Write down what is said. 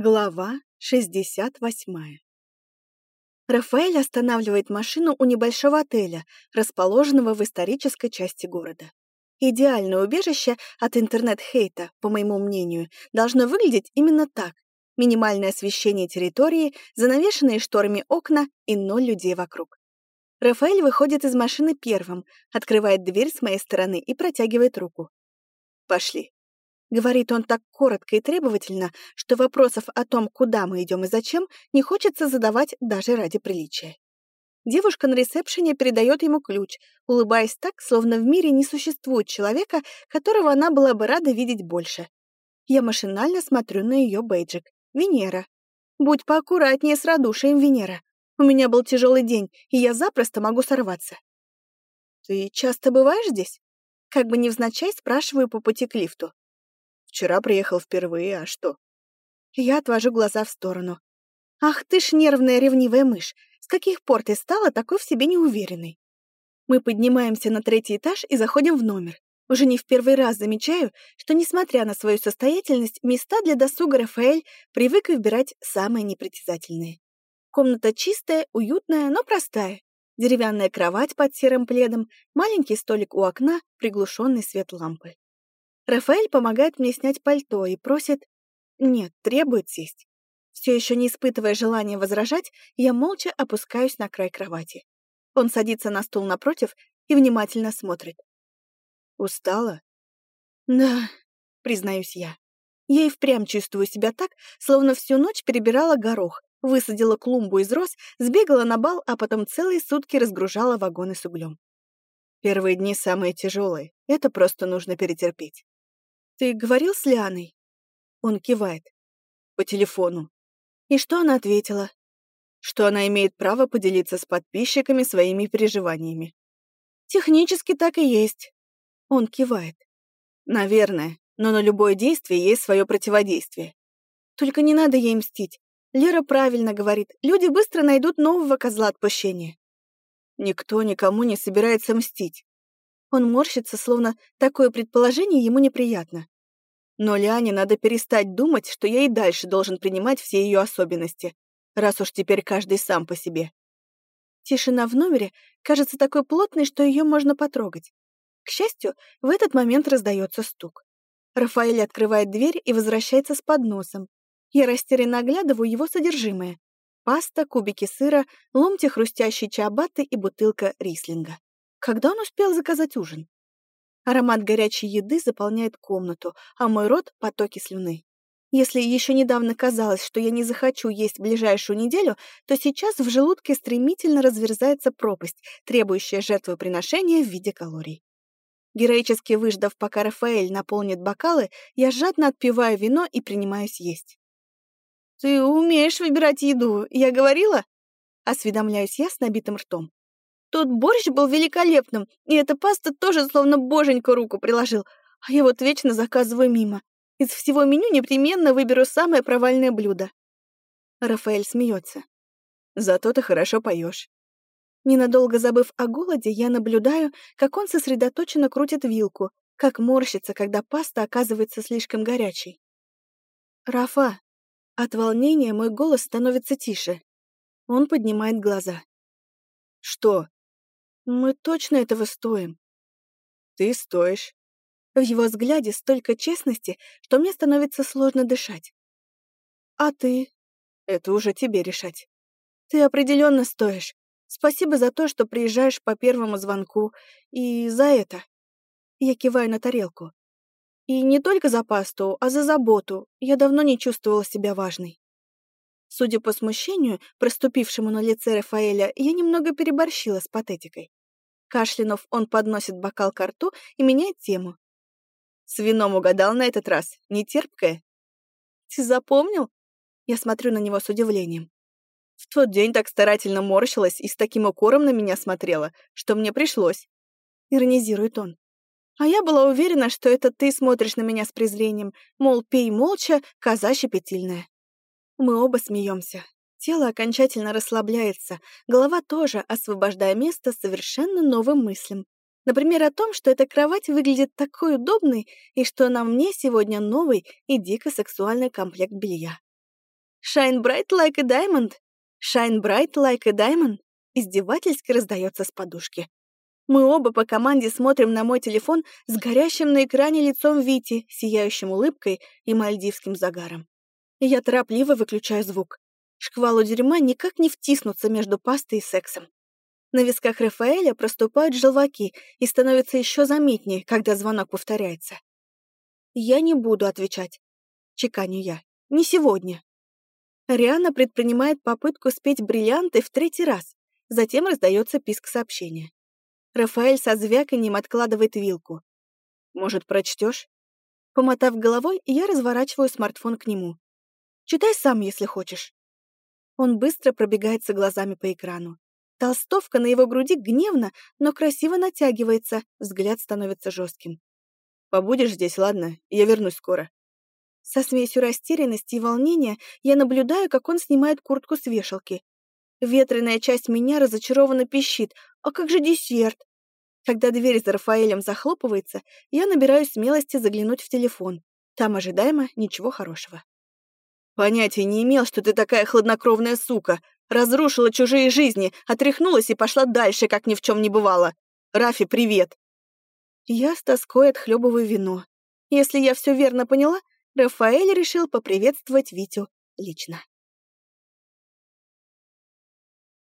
Глава 68 Рафаэль останавливает машину у небольшого отеля, расположенного в исторической части города. Идеальное убежище от интернет-хейта, по моему мнению, должно выглядеть именно так. Минимальное освещение территории, занавешенные шторами окна и ноль людей вокруг. Рафаэль выходит из машины первым, открывает дверь с моей стороны и протягивает руку. «Пошли». Говорит он так коротко и требовательно, что вопросов о том, куда мы идем и зачем, не хочется задавать даже ради приличия. Девушка на ресепшене передает ему ключ, улыбаясь так, словно в мире не существует человека, которого она была бы рада видеть больше. Я машинально смотрю на ее бейджик. Венера. Будь поаккуратнее с радушием, Венера. У меня был тяжелый день, и я запросто могу сорваться. Ты часто бываешь здесь? Как бы невзначай спрашиваю по пути к лифту. Вчера приехал впервые, а что? Я отвожу глаза в сторону. Ах ты ж нервная ревнивая мышь, с каких пор ты стала такой в себе неуверенной? Мы поднимаемся на третий этаж и заходим в номер. Уже не в первый раз замечаю, что, несмотря на свою состоятельность, места для досуга Рафаэль привык выбирать самые непритязательные. Комната чистая, уютная, но простая. Деревянная кровать под серым пледом, маленький столик у окна, приглушенный свет лампы. Рафаэль помогает мне снять пальто и просит... Нет, требует сесть. Все еще не испытывая желания возражать, я молча опускаюсь на край кровати. Он садится на стул напротив и внимательно смотрит. «Устала?» «Да», — признаюсь я. Я и впрямь чувствую себя так, словно всю ночь перебирала горох, высадила клумбу из роз, сбегала на бал, а потом целые сутки разгружала вагоны с углем. Первые дни самые тяжелые, это просто нужно перетерпеть. «Ты говорил с Лианой?» Он кивает. «По телефону». И что она ответила? Что она имеет право поделиться с подписчиками своими переживаниями. «Технически так и есть». Он кивает. «Наверное, но на любое действие есть свое противодействие. Только не надо ей мстить. Лера правильно говорит, люди быстро найдут нового козла отпущения. Никто никому не собирается мстить. Он морщится, словно такое предположение ему неприятно. Но Лиане надо перестать думать, что я и дальше должен принимать все ее особенности, раз уж теперь каждый сам по себе. Тишина в номере кажется такой плотной, что ее можно потрогать. К счастью, в этот момент раздается стук. Рафаэль открывает дверь и возвращается с подносом. Я растерянно оглядываю его содержимое. Паста, кубики сыра, ломти хрустящей чиабатты и бутылка рислинга. Когда он успел заказать ужин? Аромат горячей еды заполняет комнату, а мой рот — потоки слюны. Если еще недавно казалось, что я не захочу есть ближайшую неделю, то сейчас в желудке стремительно разверзается пропасть, требующая жертвоприношения в виде калорий. Героически выждав, пока Рафаэль наполнит бокалы, я жадно отпиваю вино и принимаюсь есть. «Ты умеешь выбирать еду, я говорила?» Осведомляюсь я с набитым ртом. Тот борщ был великолепным, и эта паста тоже словно боженька руку приложил, а я вот вечно заказываю мимо. Из всего меню непременно выберу самое провальное блюдо. Рафаэль смеется. Зато ты хорошо поешь. Ненадолго забыв о голоде, я наблюдаю, как он сосредоточенно крутит вилку, как морщится, когда паста оказывается слишком горячей. «Рафа!» От волнения мой голос становится тише. Он поднимает глаза. «Что?» Мы точно этого стоим. Ты стоишь. В его взгляде столько честности, что мне становится сложно дышать. А ты? Это уже тебе решать. Ты определенно стоишь. Спасибо за то, что приезжаешь по первому звонку. И за это. Я киваю на тарелку. И не только за пасту, а за заботу. Я давно не чувствовала себя важной. Судя по смущению, проступившему на лице Рафаэля, я немного переборщила с патетикой. Кашлянув, он подносит бокал к рту и меняет тему. «С вином угадал на этот раз, не терпкое?» «Ты запомнил?» Я смотрю на него с удивлением. В тот день так старательно морщилась и с таким укором на меня смотрела, что мне пришлось. Иронизирует он. А я была уверена, что это ты смотришь на меня с презрением, мол, пей молча, коза щепетильная. Мы оба смеемся, Тело окончательно расслабляется, голова тоже, освобождая место совершенно новым мыслям. Например, о том, что эта кровать выглядит такой удобной и что на мне сегодня новый и дико сексуальный комплект белья. Shine bright like a diamond. Shine bright like a diamond. Издевательски раздается с подушки. Мы оба по команде смотрим на мой телефон с горящим на экране лицом Вити, сияющим улыбкой и мальдивским загаром. Я торопливо выключаю звук. Шквалу дерьма никак не втиснуться между пастой и сексом. На висках Рафаэля проступают желваки и становится еще заметнее, когда звонок повторяется. «Я не буду отвечать», — чеканю я. «Не сегодня». Риана предпринимает попытку спеть бриллианты в третий раз, затем раздается писк сообщения. Рафаэль со звяканием откладывает вилку. «Может, прочтешь? Помотав головой, я разворачиваю смартфон к нему. «Читай сам, если хочешь». Он быстро пробегается глазами по экрану. Толстовка на его груди гневно, но красиво натягивается, взгляд становится жестким. «Побудешь здесь, ладно? Я вернусь скоро». Со смесью растерянности и волнения я наблюдаю, как он снимает куртку с вешалки. Ветреная часть меня разочарованно пищит. А как же десерт? Когда дверь за Рафаэлем захлопывается, я набираюсь смелости заглянуть в телефон. Там ожидаемо ничего хорошего. «Понятия не имел, что ты такая хладнокровная сука. Разрушила чужие жизни, отряхнулась и пошла дальше, как ни в чем не бывало. Рафи, привет!» Я с тоской отхлебываю вино. Если я все верно поняла, Рафаэль решил поприветствовать Витю лично.